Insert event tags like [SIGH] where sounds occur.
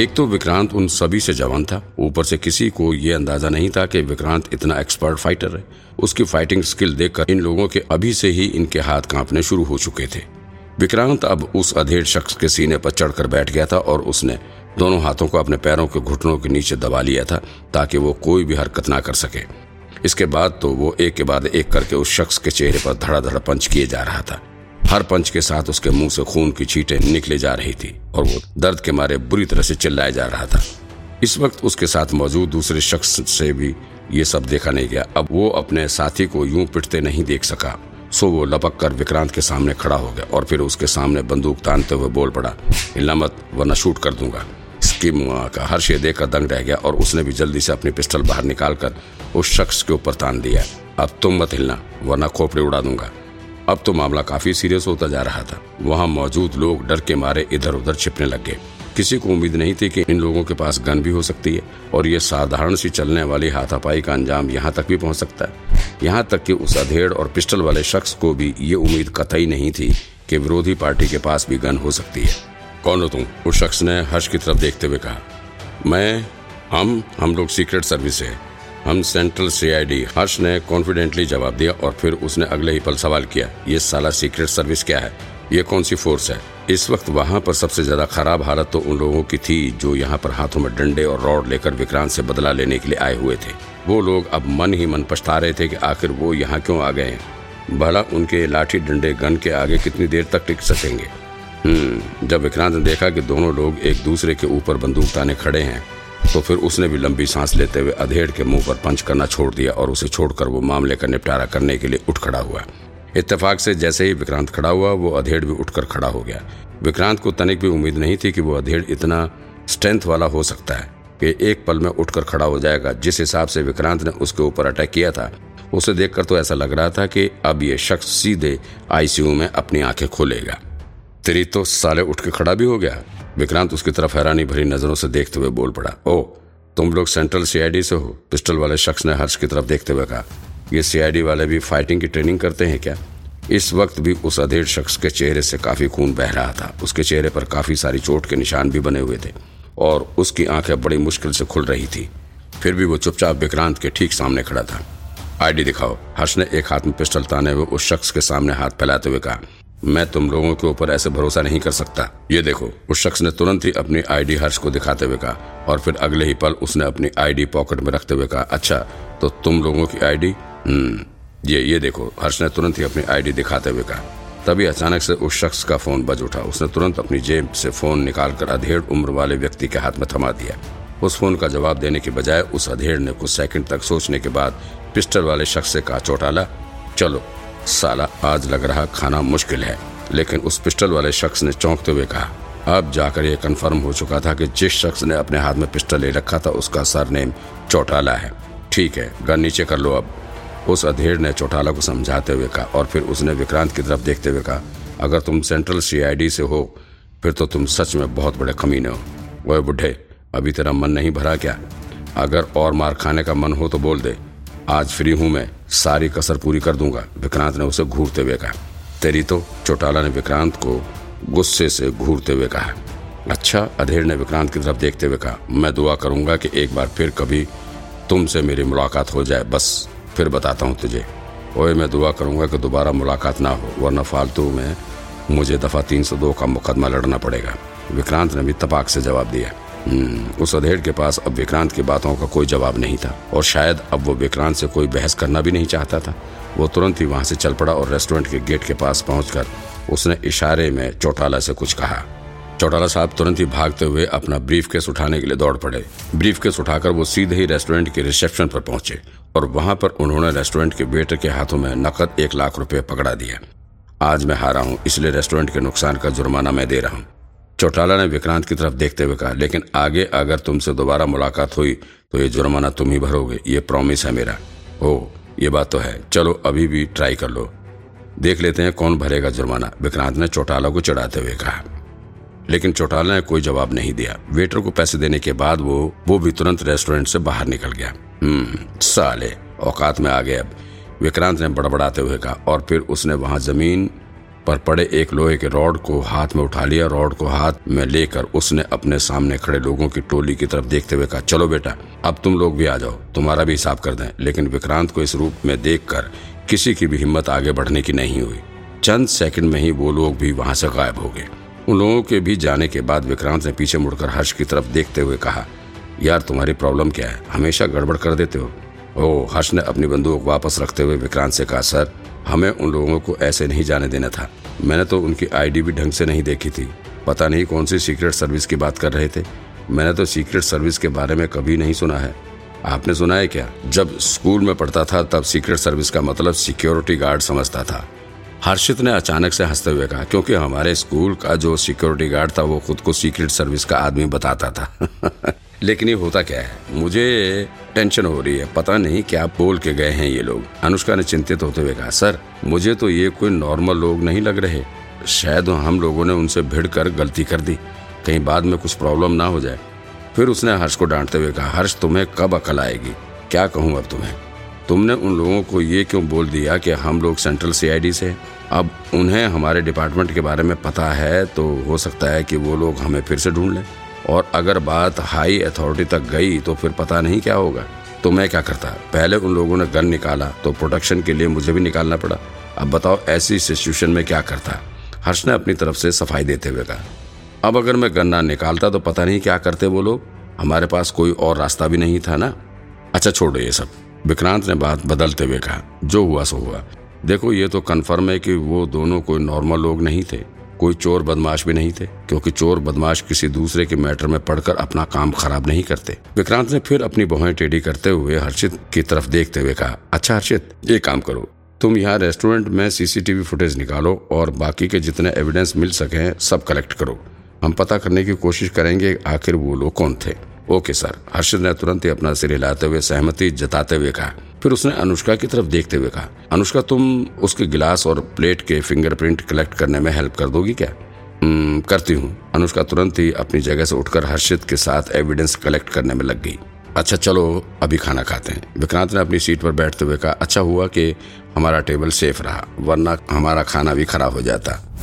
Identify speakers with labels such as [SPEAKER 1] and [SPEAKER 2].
[SPEAKER 1] एक तो विक्रांत उन सभी से जवान था। ऊपर से किसी को ये अंदाज़ा नहीं था कि विक्रांत इतना एक्सपर्ट फाइटर है। उसकी फाइटिंग स्किल देखकर इन लोगों के अभी से ही इनके हाथ कांपने शुरू हो चुके थे। विक्रांत अब उस अधेड़ शख्स के सीने पर चढ़कर बैठ गया था और उसने दोनों हाथों को अपने पैरों के घुटनों के नीचे दबा लिया था ताकि वो कोई भी हरकत ना कर सके। इसके बाद तो वो एक के बाद एक करके उस शख्स के चेहरे पर धड़ाधड़ पंच किए जा रहा था। हर पंच के साथ उसके मुँह से खून की छींटें निकले जा रही थी और वो दर्द के मारे बुरी तरह से चिल्लाया जा रहा था। इस वक्त उसके साथ मौजूद दूसरे शख्स से भी ये सब देखा नहीं गया। अब वो अपने साथी को यूँ पिटते नहीं देख सका। सो वो लपक कर विक्रांत के सामने खड़ा हो गया और फिर उसके सामने बंदूक तानते हुए बोल पड़ा हिलना मत, वरना शूट कर दूँगा। इसकी मुआ का हर शे देखकर दंग रह गया और उसने भी जल्दी से अपनी पिस्टल बाहर निकालकर उस शख्स के ऊपर तान दिया। अब तुम मत हिलना, वरना खोपड़े उड़ा दूँगा। अब तो मामला काफ़ी सीरियस होता जा रहा था। वहाँ मौजूद लोग डर के मारे इधर उधर छिपने लग गए। किसी को उम्मीद नहीं थी कि इन लोगों के पास गन भी हो सकती है, और ये साधारण सी चलने वाली हाथापाई का अंजाम यहाँ तक भी पहुँच सकता है। यहाँ तक कि उस अधेड़ और पिस्टल वाले शख्स को भी ये उम्मीद कतई नहीं थी कि विरोधी पार्टी के पास भी गन हो सकती है। कौन हो तुम? उस शख्स ने हर्ष की तरफ़ देखते हुए कहा, मैं, हम हम लोग सीक्रेट सर्विस से हम सेंट्रल सीआईडी हर्ष ने कॉन्फिडेंटली जवाब दिया और फिर उसने अगले ही पल सवाल किया, ये साला सीक्रेट सर्विस क्या है? ये कौन सी फोर्स है? इस वक्त वहाँ पर सबसे ज़्यादा खराब हालत तो उन लोगों की थी जो यहाँ पर हाथों में डंडे और रॉड लेकर विक्रांत से बदला लेने के लिए आए हुए थे। वो लोग अब मन ही मन पछता रहे थे कि आखिर वो यहाँ क्यों आ गए भला उनके लाठी डंडे गन के आगे कितनी देर तक टिक सकेंगे? हम्म जब विक्रांत ने देखा कि दोनों लोग एक दूसरे के ऊपर बंदूक ताने खड़े हैं तो फिर उसने भी लंबी सांस लेते हुए अधेड़ के मुँह पर पंच करना छोड़ दिया और उसे छोड़कर वो मामले का निपटारा करने के लिए उठ खड़ा हुआ। इत्तेफाक से जैसे ही विक्रांत खड़ा हुआ, वो अधेड़ भी उठकर खड़ा हो गया। विक्रांत को तनिक भी उम्मीद नहीं थी कि वो अधेड़ इतना स्ट्रेंथ वाला हो सकता है कि एक पल में उठकर खड़ा हो जाएगा। जिस हिसाब से विक्रांत ने उसके ऊपर अटैक किया था, उसे देखकर तो ऐसा लग रहा था कि अब ये शख्स सीधे आईसीयू में अपनी आँखें खोलेगा। तेरी तो साले उठ के खड़ा भी हो गया। विक्रांत उसकी तरफ़ हैरानी भरी नज़रों से देखते हुए बोल पड़ा, ओ, तुम लोग सेंट्रल सीआईडी से हो? पिस्टल वाले शख्स ने हर्ष की तरफ़ देखते हुए कहा, ये सीआईडी वाले भी फाइटिंग की ट्रेनिंग करते हैं क्या? इस वक्त भी उस अधेड़ शख्स के चेहरे से काफ़ी खून बह रहा था। उसके चेहरे पर काफ़ी सारी चोट के निशान भी बने हुए थे और उसकी आँखें बड़ी मुश्किल से खुल रही थी। फिर भी वो चुपचाप विक्रांत के ठीक सामने खड़ा था। आईडी दिखाओ। हर्ष ने एक हाथ में पिस्टल ताने हुए उस शख्स के सामने हाथ फैलाते हुए कहा मैं तुम लोगों के ऊपर ऐसे भरोसा नहीं कर सकता। ये देखो, उस शख्स ने तुरंत ही अपनी आईडी हर्ष को दिखाते हुए कहा, और फिर अगले ही पल उसने अपनी आईडी पॉकेट में रखते हुए कहा अच्छा तो तुम लोगों की आईडी? हम्म ये ये देखो, हर्ष ने तुरंत ही अपनी आईडी दिखाते हुए कहा। तभी अचानक से उस शख्स का फ़ोन बज उठा। उसने तुरंत अपनी जेब से फ़ोन निकालकर अधेड़ उम्र वाले व्यक्ति के हाथ में थमा दिया। उस फ़ोन का जवाब देने के बजाय उस अधेड़ ने कुछ सेकंड तक सोचने के बाद पिस्टल वाले शख्स से कहा चौटाला चलो साला आज लग रहा खाना मुश्किल है, लेकिन उस पिस्टल वाले शख्स ने चौंकते हुए कहा, अब जाकर यह कंफर्म हो चुका था कि जिस शख्स ने अपने हाथ में पिस्टल ले रखा था, उसका सरनेम चौटाला है। ठीक है, गन नीचे कर लो अब। उस अधेड़ ने चौटाला को समझाते हुए कहा, और फिर उसने विक्रांत की तरफ़ देखते हुए कहा, अगर तुम सेंट्रल सीआईडी से हो, फिर तो तुम सच में बहुत बड़े कमीने हो। वह बुढ़े, अभी तेरा मन नहीं भरा क्या? अगर और मार खाने का मन हो तो बोल दे। आज फ्री हूँ मैं। सारी कसर पूरी कर दूँगा। विक्रांत ने उसे घूरते हुए कहा, तेरी तो चौटाला ने विक्रांत को गुस्से से घूरते हुए कहा। अच्छा अधेड़ ने विक्रांत की तरफ़ देखते हुए कहा, मैं दुआ करूँगा कि एक बार फिर कभी तुमसे मेरी मुलाकात हो जाए। बस, फिर बताता हूँ तुझे। ओए, मैं दुआ करूँगा कि दोबारा मुलाकात ना हो, वरना फालतू में मुझे दफ़ा 302 का मुकदमा लड़ना पड़ेगा। विक्रांत ने भी तपाक से जवाब दिया। उस अधेड़ के पास अब विक्रांत की बातों का कोई जवाब नहीं था। और शायद अब वो विक्रांत से कोई बहस करना भी नहीं चाहता था। वो तुरंत ही वहाँ से चल पड़ा और रेस्टोरेंट के गेट के पास पहुंचकर उसने इशारे में चौटाला से कुछ कहा। चौटाला साहब तुरंत ही भागते हुए अपना ब्रीफ केस उठाने के लिए दौड़ पड़े। ब्रीफ केस उठाकर वो सीधे ही रेस्टोरेंट के रिसेप्शन पर पहुँचे और वहाँ पर उन्होंने रेस्टोरेंट के वेटर के हाथों में नकद एक लाख रुपए पकड़ा दिया। आज मैं हारा हूँ, इसलिए रेस्टोरेंट के नुकसान का जुर्माना मैं दे रहा हूँ। चौटाला ने विक्रांत की तरफ़ देखते हुए कहा, लेकिन आगे अगर तुमसे दोबारा मुलाकात हुई तो ये जुर्माना तुम ही भरोगे। ये प्रॉमिस है मेरा। ओ ये बात तो है। चलो, अभी भी ट्राई कर लो। देख लेते हैं कौन भरेगा जुर्माना। विक्रांत ने चौटाला को चढ़ाते हुए कहा। लेकिन चौटाला ने कोई जवाब नहीं दिया। वेटर को पैसे देने के बाद वो वो भी तुरंत रेस्टोरेंट से बाहर निकल गया। हम्म साले, औकात में आ गए अब। विक्रांत ने बड़बड़ाते हुए कहा, और फिर उसने वहाँ ज़मीन पर पड़े एक लोहे के रॉड को हाथ में उठा लिया। रॉड को हाथ में लेकर उसने अपने सामने खड़े लोगों की टोली की तरफ़ देखते हुए कहा, चलो बेटा, अब तुम लोग भी आ जाओ। तुम्हारा भी हिसाब कर दें। लेकिन विक्रांत को इस रूप में देखकर किसी की भी हिम्मत आगे बढ़ने की नहीं हुई। चंद सेकंड में ही वो लोग भी वहाँ से गायब हो गए। उन लोगों के भी जाने के बाद विक्रांत ने पीछे मुड़कर हर्ष की तरफ़ देखते हुए कहा, यार, तुम्हारी प्रॉब्लम क्या है? हमेशा गड़बड़ कर देते हो? ओ हर्ष ने अपनी बंदूक वापस रखते हुए विक्रांत से कहा, सर हमें उन लोगों को ऐसे नहीं जाने देना था। मैंने तो उनकी आईडी भी ढंग से नहीं देखी थी। पता नहीं कौन सी सीक्रेट सर्विस की बात कर रहे थे। मैंने तो सीक्रेट सर्विस के बारे में कभी नहीं सुना है। आपने सुना है क्या? जब स्कूल में पढ़ता था, तब सीक्रेट सर्विस का मतलब सिक्योरिटी गार्ड समझता था। हर्षित ने अचानक से हँसते हुए कहा, क्योंकि हमारे स्कूल का जो सिक्योरिटी गार्ड था, वो खुद को सीक्रेट सर्विस का आदमी बताता था। [LAUGHS] लेकिन ये होता क्या है? मुझे टेंशन हो रही है। पता नहीं क्या बोल के गए हैं ये लोग। अनुष्का ने चिंतित होते हुए कहा, सर, मुझे तो ये कोई नॉर्मल लोग नहीं लग रहे। शायद हम लोगों ने उनसे भिड़ कर गलती कर दी। कहीं बाद में कुछ प्रॉब्लम ना हो जाए। फिर उसने हर्ष को डांटते हुए कहा, हर्ष, तुम्हें कब अकल आएगी? क्या कहूँ अब तुम्हें? तुमने उन लोगों को ये क्यों बोल दिया कि हम लोग सेंट्रल सीआईडी से अब उन्हें हमारे डिपार्टमेंट के बारे में पता है तो हो सकता है कि वो लोग हमें फिर से ढूंढ लें। और अगर बात हाई अथॉरिटी तक गई तो फिर पता नहीं क्या होगा। तो मैं क्या करता? पहले उन लोगों ने गन निकाला तो प्रोटेक्शन के लिए मुझे भी निकालना पड़ा। अब बताओ, ऐसी सिचुएशन में क्या करता? हर्ष ने अपनी तरफ़ से सफ़ाई देते हुए कहा, अब अगर मैं गन ना निकालता तो पता नहीं क्या करते वो लोग? हमारे पास कोई और रास्ता भी नहीं था ना? अच्छा छोड़ो ये सब। विक्रांत ने बात बदलते हुए कहा, जो हुआ, सो हुआ। देखो, ये तो कन्फर्म है कि वो दोनों कोई नॉर्मल लोग नहीं थे। कोई चोर बदमाश भी नहीं थे, क्योंकि चोर बदमाश किसी दूसरे के मैटर में पढ़कर अपना काम खराब नहीं करते। विक्रांत ने फिर अपनी बहुएँ टेढ़ी करते हुए हर्षित की तरफ़ देखते हुए कहा अच्छा हर्षित, ये काम करो। तुम यहाँ रेस्टोरेंट में सीसीटीवी फुटेज निकालो और बाकी के जितने एविडेंस मिल सके सब कलेक्ट करो। हम पता करने की कोशिश करेंगे आखिर वो लोग कौन थे? ओके सर, हर्षित ने तुरंत ही अपना सिर हिलाते हुए सहमति जताते हुए कहा फिर उसने अनुष्का की तरफ़ देखते हुए कहा अनुष्का तुम उसके गिलास और प्लेट के फिंगरप्रिंट कलेक्ट करने में हेल्प कर दोगी क्या? हम्म, करती हूँ। अनुष्का तुरंत ही अपनी जगह से उठकर हर्षित के साथ एविडेंस कलेक्ट करने में लग गई। अच्छा चलो अभी खाना खाते हैं। विक्रांत ने अपनी सीट पर बैठते हुए कहा अच्छा हुआ कि हमारा टेबल सेफ़ रहा वरना हमारा खाना भी खराब हो जाता।